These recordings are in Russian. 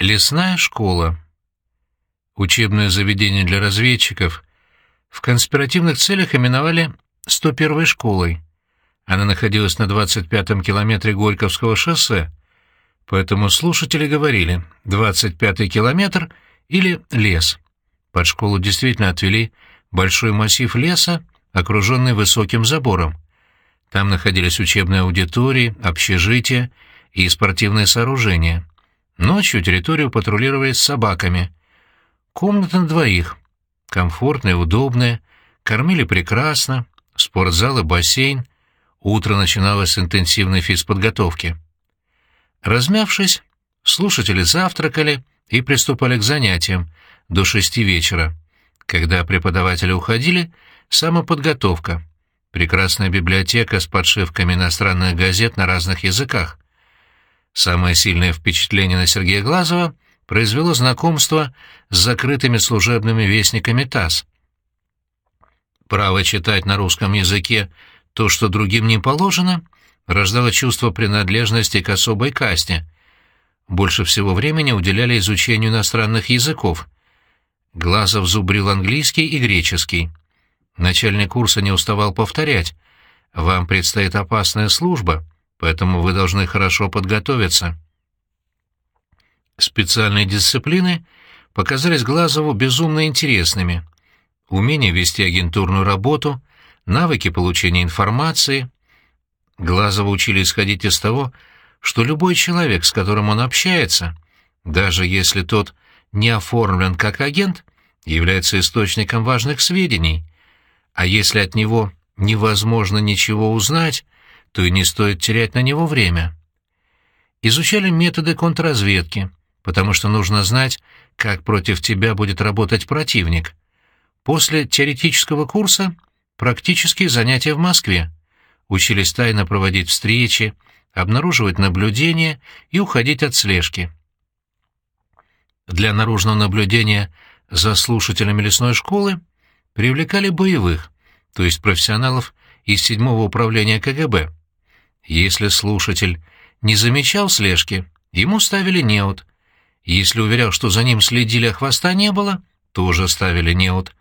Лесная школа. Учебное заведение для разведчиков в конспиративных целях именовали 101-й школой. Она находилась на 25-м километре Горьковского шоссе, поэтому слушатели говорили «25-й километр» или «лес». Под школу действительно отвели большой массив леса, окруженный высоким забором. Там находились учебные аудитории, общежития и спортивные сооружения. Ночью территорию патрулировали с собаками. Комната на двоих. Комфортная, удобная. Кормили прекрасно. Спортзал и бассейн. Утро начиналось с интенсивной физподготовки. Размявшись, слушатели завтракали и приступали к занятиям до шести вечера. Когда преподаватели уходили, самоподготовка. Прекрасная библиотека с подшивками иностранных газет на разных языках. Самое сильное впечатление на Сергея Глазова произвело знакомство с закрытыми служебными вестниками ТАСС. Право читать на русском языке то, что другим не положено, рождало чувство принадлежности к особой касте. Больше всего времени уделяли изучению иностранных языков. Глазов зубрил английский и греческий. Начальник курса не уставал повторять. «Вам предстоит опасная служба», поэтому вы должны хорошо подготовиться. Специальные дисциплины показались Глазову безумно интересными. Умение вести агентурную работу, навыки получения информации. Глазова учили исходить из того, что любой человек, с которым он общается, даже если тот не оформлен как агент, является источником важных сведений, а если от него невозможно ничего узнать, то и не стоит терять на него время. Изучали методы контрразведки, потому что нужно знать, как против тебя будет работать противник. После теоретического курса практические занятия в Москве. Учились тайно проводить встречи, обнаруживать наблюдения и уходить от слежки. Для наружного наблюдения за слушателями лесной школы привлекали боевых, то есть профессионалов из седьмого управления КГБ. Если слушатель не замечал слежки, ему ставили неуд. Если уверял, что за ним следили, а хвоста не было, тоже ставили неуд.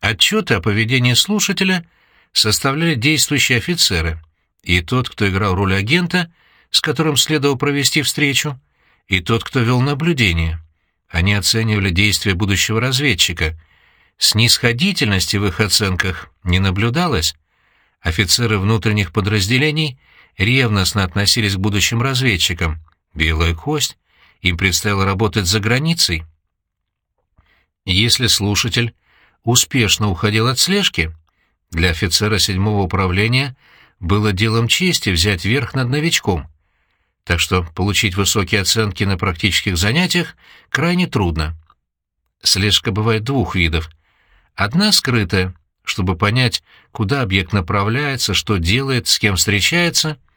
Отчеты о поведении слушателя составляли действующие офицеры, и тот, кто играл роль агента, с которым следовало провести встречу, и тот, кто вел наблюдение. Они оценивали действия будущего разведчика. Снисходительности в их оценках не наблюдалось. Офицеры внутренних подразделений ревностно относились к будущим разведчикам. Белая кость. Им предстояло работать за границей. Если слушатель успешно уходил от слежки, для офицера седьмого управления было делом чести взять верх над новичком. Так что получить высокие оценки на практических занятиях крайне трудно. Слежка бывает двух видов. Одна скрытая, чтобы понять, куда объект направляется, что делает, с кем встречается —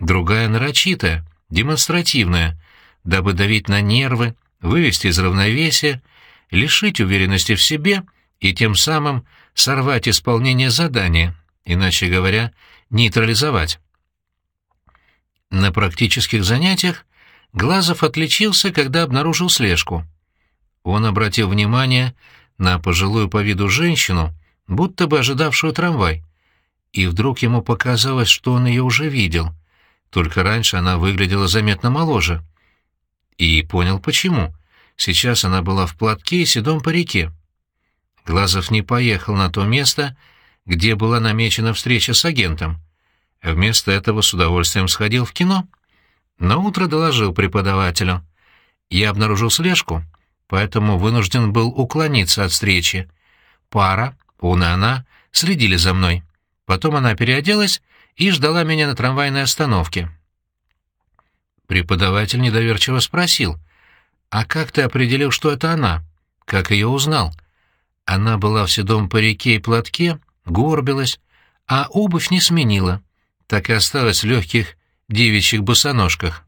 другая нарочитая, демонстративная, дабы давить на нервы, вывести из равновесия, лишить уверенности в себе и тем самым сорвать исполнение задания, иначе говоря, нейтрализовать. На практических занятиях Глазов отличился, когда обнаружил слежку. Он обратил внимание на пожилую по виду женщину, будто бы ожидавшую трамвай, и вдруг ему показалось, что он ее уже видел — только раньше она выглядела заметно моложе. И понял, почему. Сейчас она была в платке и седом парике. Глазов не поехал на то место, где была намечена встреча с агентом. Вместо этого с удовольствием сходил в кино. На утро доложил преподавателю. Я обнаружил слежку, поэтому вынужден был уклониться от встречи. Пара, он и она, следили за мной. Потом она переоделась и ждала меня на трамвайной остановке. Преподаватель недоверчиво спросил, «А как ты определил, что это она? Как ее узнал?» Она была в седом парике и платке, горбилась, а обувь не сменила, так и осталась в легких девичьих босоножках.